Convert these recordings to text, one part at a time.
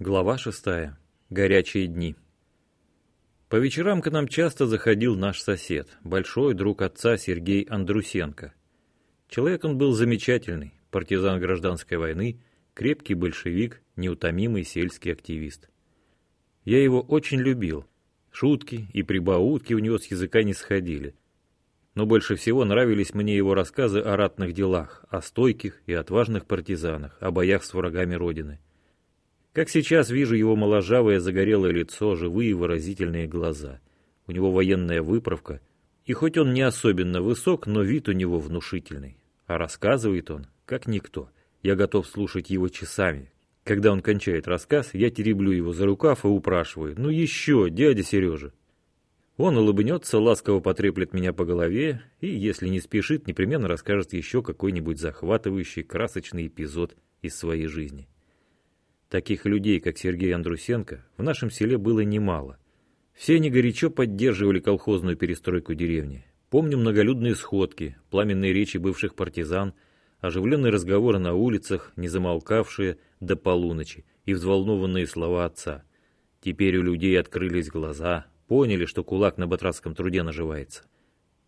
Глава шестая. Горячие дни. По вечерам к нам часто заходил наш сосед, большой друг отца Сергей Андрусенко. Человек он был замечательный, партизан гражданской войны, крепкий большевик, неутомимый сельский активист. Я его очень любил. Шутки и прибаутки у него с языка не сходили. Но больше всего нравились мне его рассказы о ратных делах, о стойких и отважных партизанах, о боях с врагами Родины. Как сейчас вижу его моложавое загорелое лицо, живые выразительные глаза. У него военная выправка, и хоть он не особенно высок, но вид у него внушительный. А рассказывает он, как никто. Я готов слушать его часами. Когда он кончает рассказ, я тереблю его за рукав и упрашиваю. «Ну еще, дядя Сережа!» Он улыбнется, ласково потреплет меня по голове и, если не спешит, непременно расскажет еще какой-нибудь захватывающий, красочный эпизод из своей жизни. Таких людей, как Сергей Андрусенко, в нашем селе было немало. Все они горячо поддерживали колхозную перестройку деревни. Помню многолюдные сходки, пламенные речи бывших партизан, оживленные разговоры на улицах, не замолкавшие до полуночи, и взволнованные слова отца. Теперь у людей открылись глаза, поняли, что кулак на батрацком труде наживается.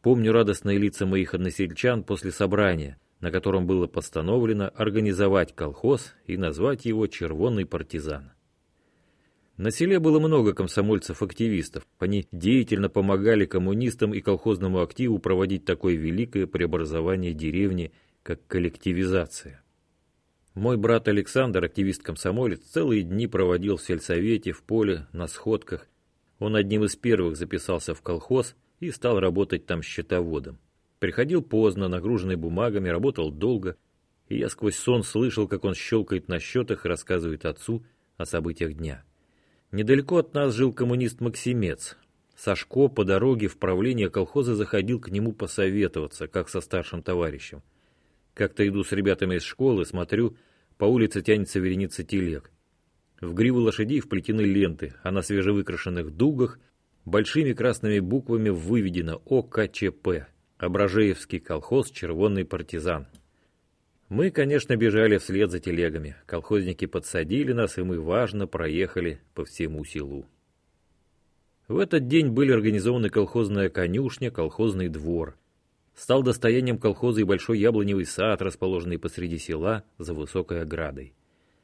Помню радостные лица моих односельчан после собрания – на котором было постановлено организовать колхоз и назвать его «Червонный партизан». На селе было много комсомольцев-активистов. Они деятельно помогали коммунистам и колхозному активу проводить такое великое преобразование деревни, как коллективизация. Мой брат Александр, активист-комсомолец, целые дни проводил в сельсовете, в поле, на сходках. Он одним из первых записался в колхоз и стал работать там счетоводом. Приходил поздно, нагруженный бумагами, работал долго, и я сквозь сон слышал, как он щелкает на счетах и рассказывает отцу о событиях дня. Недалеко от нас жил коммунист Максимец. Сашко по дороге в правление колхоза заходил к нему посоветоваться, как со старшим товарищем. Как-то иду с ребятами из школы, смотрю, по улице тянется вереница телег. В гриву лошадей вплетены ленты, а на свежевыкрашенных дугах большими красными буквами выведено ОКЧП Ображеевский колхоз «Червонный партизан». Мы, конечно, бежали вслед за телегами. Колхозники подсадили нас, и мы важно проехали по всему селу. В этот день были организованы колхозная конюшня, колхозный двор. Стал достоянием колхоза и большой яблоневый сад, расположенный посреди села за высокой оградой.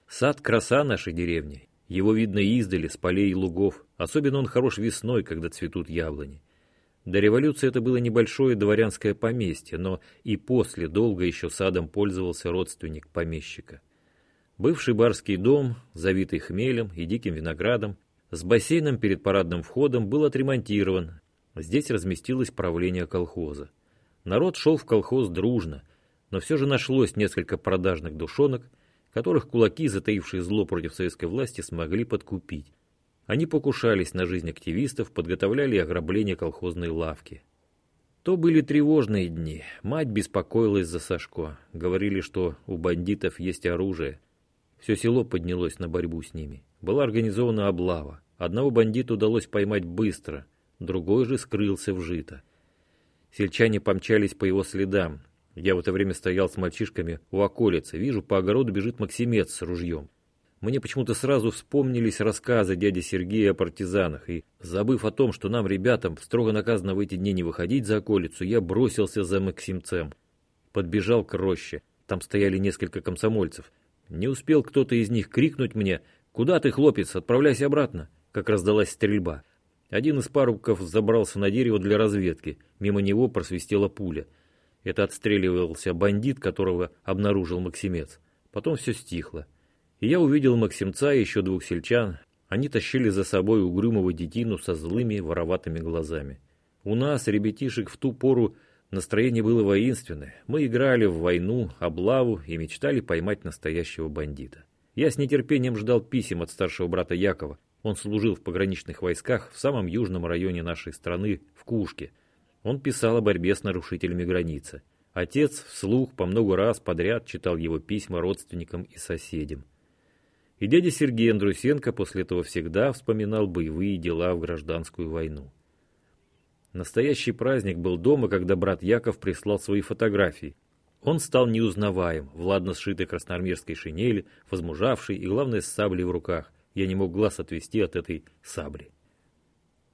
Сад – краса нашей деревни. Его видно издали, с полей и лугов. Особенно он хорош весной, когда цветут яблони. До революции это было небольшое дворянское поместье, но и после долго еще садом пользовался родственник помещика. Бывший барский дом, завитый хмелем и диким виноградом, с бассейном перед парадным входом был отремонтирован. Здесь разместилось правление колхоза. Народ шел в колхоз дружно, но все же нашлось несколько продажных душонок, которых кулаки, затаившие зло против советской власти, смогли подкупить. Они покушались на жизнь активистов, подготовляли ограбление колхозной лавки. То были тревожные дни. Мать беспокоилась за Сашко. Говорили, что у бандитов есть оружие. Все село поднялось на борьбу с ними. Была организована облава. Одного бандита удалось поймать быстро, другой же скрылся в жито. Сельчане помчались по его следам. Я в это время стоял с мальчишками у околицы. Вижу, по огороду бежит Максимец с ружьем. Мне почему-то сразу вспомнились рассказы дяди Сергея о партизанах, и, забыв о том, что нам, ребятам, строго наказано в эти дни не выходить за околицу, я бросился за Максимцем. Подбежал к роще. Там стояли несколько комсомольцев. Не успел кто-то из них крикнуть мне «Куда ты, хлопец? Отправляйся обратно!» как раздалась стрельба. Один из парубков забрался на дерево для разведки. Мимо него просвистела пуля. Это отстреливался бандит, которого обнаружил Максимец. Потом все стихло и я увидел Максимца и еще двух сельчан. Они тащили за собой угрюмого детину со злыми вороватыми глазами. У нас, ребятишек, в ту пору настроение было воинственное. Мы играли в войну, облаву и мечтали поймать настоящего бандита. Я с нетерпением ждал писем от старшего брата Якова. Он служил в пограничных войсках в самом южном районе нашей страны, в Кушке. Он писал о борьбе с нарушителями границы. Отец вслух по много раз подряд читал его письма родственникам и соседям. И дядя Сергей Андрусенко после этого всегда вспоминал боевые дела в гражданскую войну. Настоящий праздник был дома, когда брат Яков прислал свои фотографии. Он стал неузнаваем, в ладно сшитой красноармейской шинели, возмужавший и, главное, с саблей в руках. Я не мог глаз отвести от этой сабли.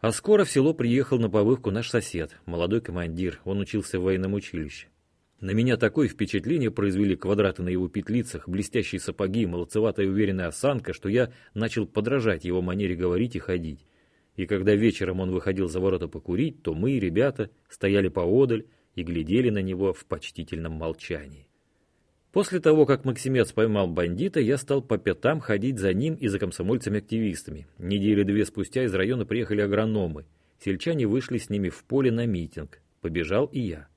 А скоро в село приехал на повывку наш сосед, молодой командир, он учился в военном училище. На меня такое впечатление произвели квадраты на его петлицах, блестящие сапоги, молодцеватая уверенная осанка, что я начал подражать его манере говорить и ходить. И когда вечером он выходил за ворота покурить, то мы, ребята, стояли поодаль и глядели на него в почтительном молчании. После того, как Максимец поймал бандита, я стал по пятам ходить за ним и за комсомольцами-активистами. Недели две спустя из района приехали агрономы. Сельчане вышли с ними в поле на митинг. Побежал и я.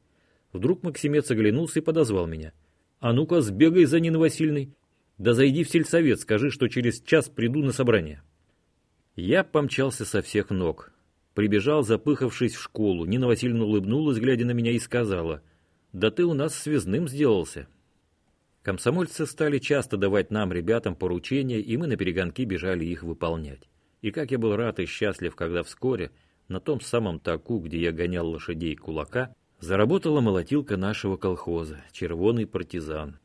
Вдруг Максимец оглянулся и подозвал меня. «А ну-ка, сбегай за Ниной Васильной. Да зайди в сельсовет, скажи, что через час приду на собрание». Я помчался со всех ног. Прибежал, запыхавшись в школу. Нина Васильевна улыбнулась, глядя на меня, и сказала, «Да ты у нас связным сделался. Комсомольцы стали часто давать нам, ребятам, поручения, и мы на перегонки бежали их выполнять. И как я был рад и счастлив, когда вскоре на том самом таку, где я гонял лошадей кулака, заработала молотилка нашего колхоза «Червоный партизан».